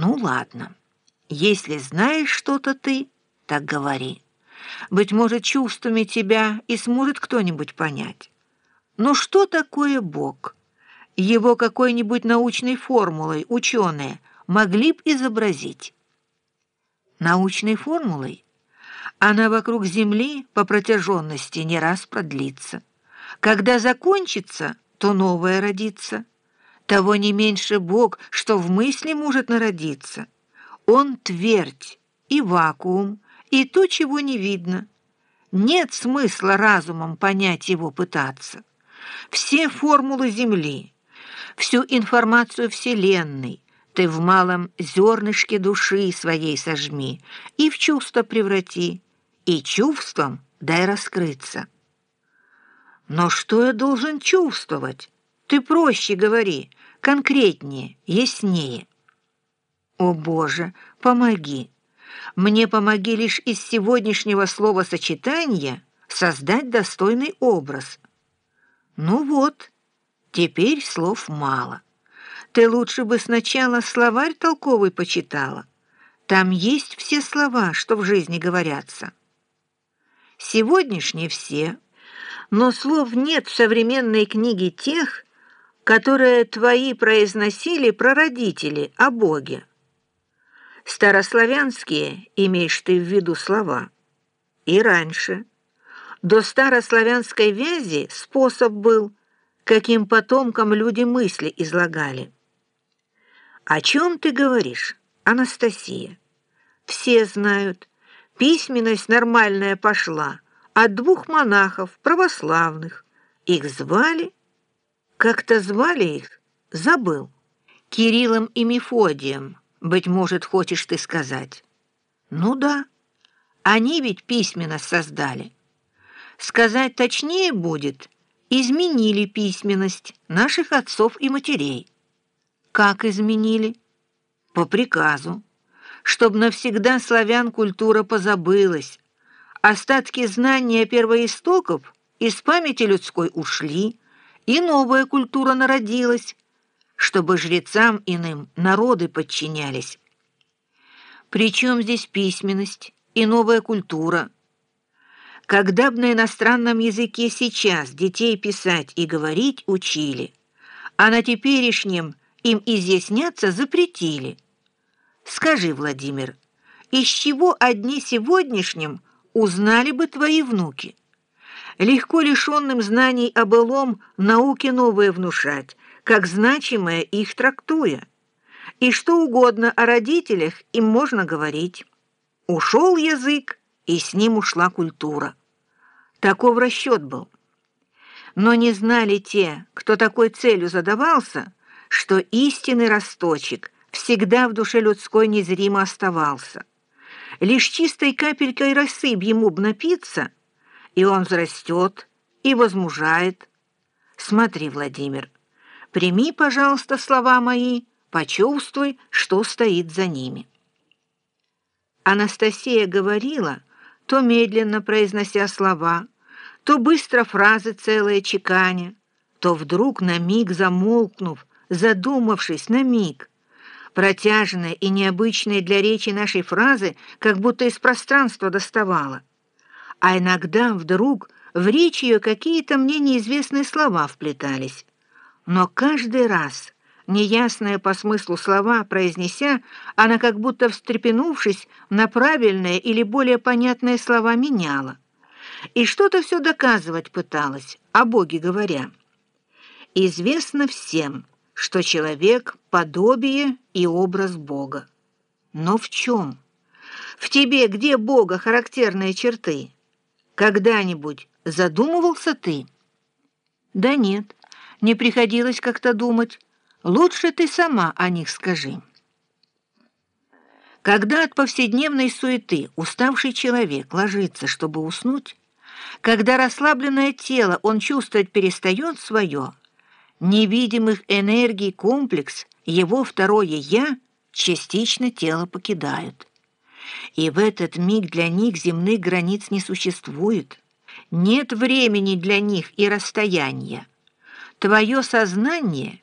Ну ладно, если знаешь что-то ты, так говори. Быть может, чувствами тебя и сможет кто-нибудь понять. Но что такое Бог? Его какой-нибудь научной формулой ученые могли б изобразить. Научной формулой? Она вокруг Земли по протяженности не раз продлится. Когда закончится, то новое родится. Того не меньше Бог, что в мысли может народиться. Он твердь и вакуум, и то, чего не видно. Нет смысла разумом понять его пытаться. Все формулы Земли, всю информацию Вселенной ты в малом зернышке души своей сожми и в чувство преврати, и чувством дай раскрыться. Но что я должен чувствовать? Ты проще говори, конкретнее, яснее. О, Боже, помоги! Мне помоги лишь из сегодняшнего словосочетания создать достойный образ. Ну вот, теперь слов мало. Ты лучше бы сначала словарь толковый почитала. Там есть все слова, что в жизни говорятся. Сегодняшние все, но слов нет в современной книге тех, которые твои произносили прародители о Боге. Старославянские имеешь ты в виду слова. И раньше. До старославянской вязи способ был, каким потомкам люди мысли излагали. О чем ты говоришь, Анастасия? Все знают, письменность нормальная пошла от двух монахов православных. Их звали, как-то звали их, забыл, Кириллом и Мефодием. Быть может, хочешь ты сказать? Ну да, они ведь письменно создали. Сказать точнее будет, изменили письменность наших отцов и матерей. Как изменили? По приказу. Чтобы навсегда славян культура позабылась. Остатки знания первоистоков из памяти людской ушли, и новая культура народилась, чтобы жрецам иным народы подчинялись. Причем здесь письменность и новая культура? Когда б на иностранном языке сейчас детей писать и говорить учили, а на теперешнем им изъясняться запретили. Скажи, Владимир, из чего одни сегодняшним узнали бы твои внуки? Легко лишенным знаний о былом науке новое внушать, как значимое их трактуя. И что угодно о родителях им можно говорить. Ушел язык, и с ним ушла культура. Таков расчет был. Но не знали те, кто такой целью задавался, что истинный росточек всегда в душе людской незримо оставался. Лишь чистой капелькой росы ему б напиться, и он взрастет и возмужает. Смотри, Владимир, Прими, пожалуйста, слова мои, почувствуй, что стоит за ними». Анастасия говорила, то медленно произнося слова, то быстро фразы целые чеканя, то вдруг на миг замолкнув, задумавшись на миг. Протяжная и необычная для речи нашей фразы как будто из пространства доставала. А иногда вдруг в речь ее какие-то мне неизвестные слова вплетались. Но каждый раз, неясные по смыслу слова произнеся, она как будто встрепенувшись на правильные или более понятные слова меняла. И что-то все доказывать пыталась, о Боге говоря. Известно всем, что человек — подобие и образ Бога. Но в чем? В тебе где Бога характерные черты? Когда-нибудь задумывался ты? Да нет не приходилось как-то думать. Лучше ты сама о них скажи. Когда от повседневной суеты уставший человек ложится, чтобы уснуть, когда расслабленное тело он чувствовать перестает свое, невидимых энергий комплекс, его второе «я» частично тело покидают. И в этот миг для них земных границ не существует. Нет времени для них и расстояния. Твое сознание